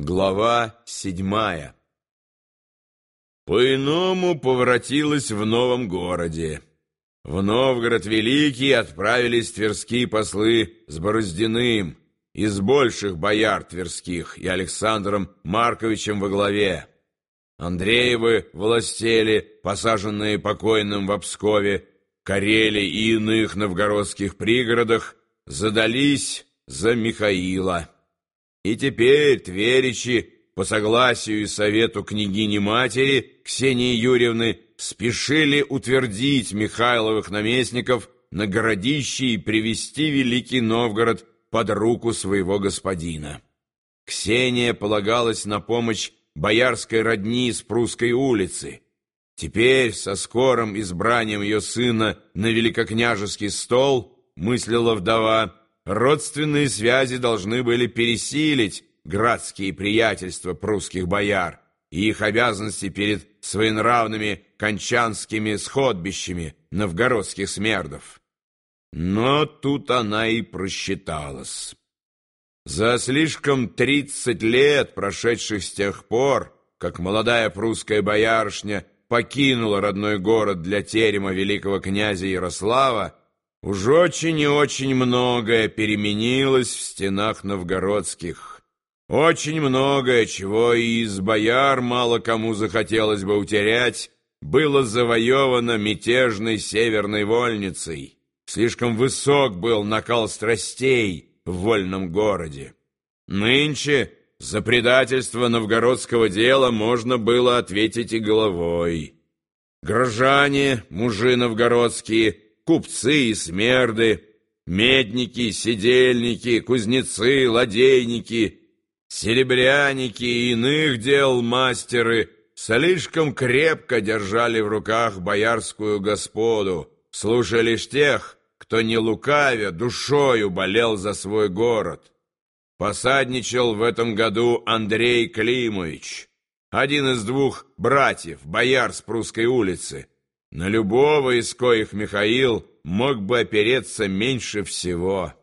Глава седьмая По-иному поворотилось в новом городе. В Новгород Великий отправились тверские послы с Бороздиным, из больших бояр тверских и Александром Марковичем во главе. Андреевы властели, посаженные покойным в Обскове, Карелии и иных новгородских пригородах, задались за Михаила. И теперь тверичи, по согласию и совету княгини-матери Ксении Юрьевны, спешили утвердить Михайловых наместников на городище и привести Великий Новгород под руку своего господина. Ксения полагалась на помощь боярской родни с прусской улицы. Теперь, со скорым избранием ее сына на великокняжеский стол, мыслила вдова, родственные связи должны были пересилить градские приятельства прусских бояр и их обязанности перед своенравными кончанскими сходбищами новгородских смердов. Но тут она и просчиталась. За слишком тридцать лет, прошедших с тех пор, как молодая прусская боярышня покинула родной город для терема великого князя Ярослава, Уж очень и очень многое переменилось в стенах новгородских. Очень многое, чего и из бояр мало кому захотелось бы утерять, было завоевано мятежной северной вольницей. Слишком высок был накал страстей в вольном городе. Нынче за предательство новгородского дела можно было ответить и головой. Горожане, мужи новгородские, купцы и смерды, медники, сидельники, кузнецы, ладейники, серебряники и иных дел мастеры слишком крепко держали в руках боярскую господу, слушая лишь тех, кто не лукавя душою болел за свой город. Посадничал в этом году Андрей Климович, один из двух братьев, бояр с прусской улицы, на любого из коих Михаил мог бы опереться меньше всего.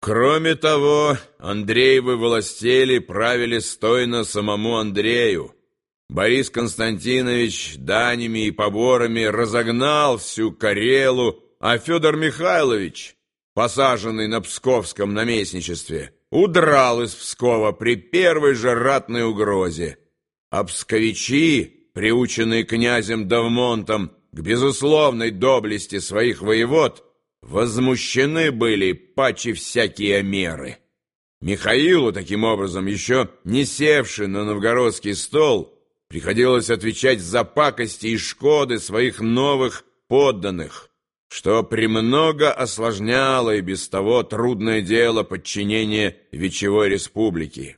Кроме того, Андреевы властели правили стойно самому Андрею. Борис Константинович данями и поборами разогнал всю Карелу, а Федор Михайлович, посаженный на псковском наместничестве, удрал из Пскова при первой же ратной угрозе. А псковичи, приученные князем Давмонтом, к безусловной доблести своих воевод возмущены были паче всякие меры. Михаилу, таким образом, еще не севший на новгородский стол, приходилось отвечать за пакости и шкоды своих новых подданных, что премного осложняло и без того трудное дело подчинения Вечевой Республики.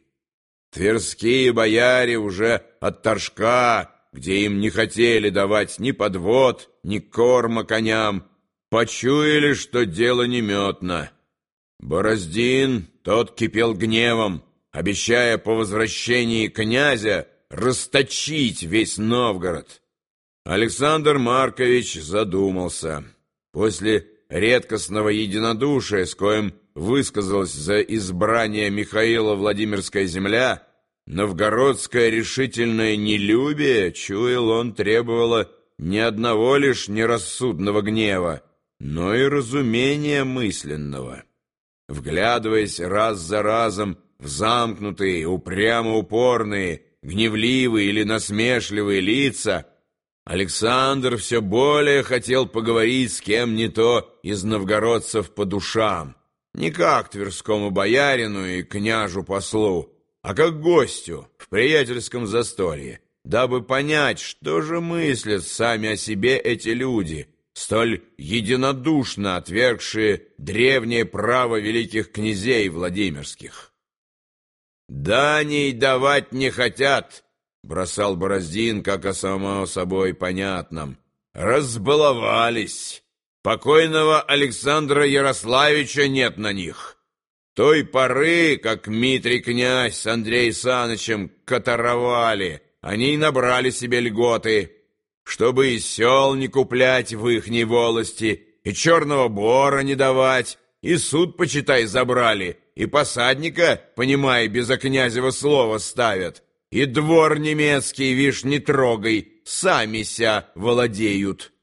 Тверские бояре уже от Торжка где им не хотели давать ни подвод, ни корма коням, почуяли, что дело неметно. Бороздин, тот кипел гневом, обещая по возвращении князя расточить весь Новгород. Александр Маркович задумался. После редкостного единодушия, с коим высказалась за избрание Михаила Владимирская земля, Новгородское решительное нелюбие, чуял он, требовало не одного лишь нерассудного гнева, но и разумения мысленного. Вглядываясь раз за разом в замкнутые, упрямо упорные, гневливые или насмешливые лица, Александр все более хотел поговорить с кем не то из новгородцев по душам, не как тверскому боярину и княжу-послу, а как гостю в приятельском застолье, дабы понять, что же мыслят сами о себе эти люди, столь единодушно отвергшие древнее право великих князей Владимирских. «Даней давать не хотят», — бросал Бороздин, как о само собой понятном. «Разбаловались. Покойного Александра Ярославича нет на них» той поры, как Митрий князь с Андреем Санычем катаровали, они и набрали себе льготы, чтобы и сел не куплять в ихней волости, и черного бора не давать, и суд, почитай, забрали, и посадника, понимай, безо князева слова ставят, и двор немецкий, вишь, не трогай, сами ся владеют».